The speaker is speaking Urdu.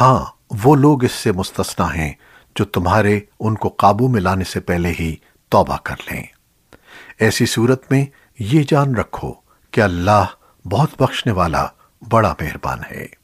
ہاں وہ لوگ اس سے مستثنا ہیں جو تمہارے ان کو قابو میں لانے سے پہلے ہی توبہ کر لیں۔ ایسی صورت میں یہ جان رکھو کہ اللہ بہت بخشنے والا بڑا مہربان ہے۔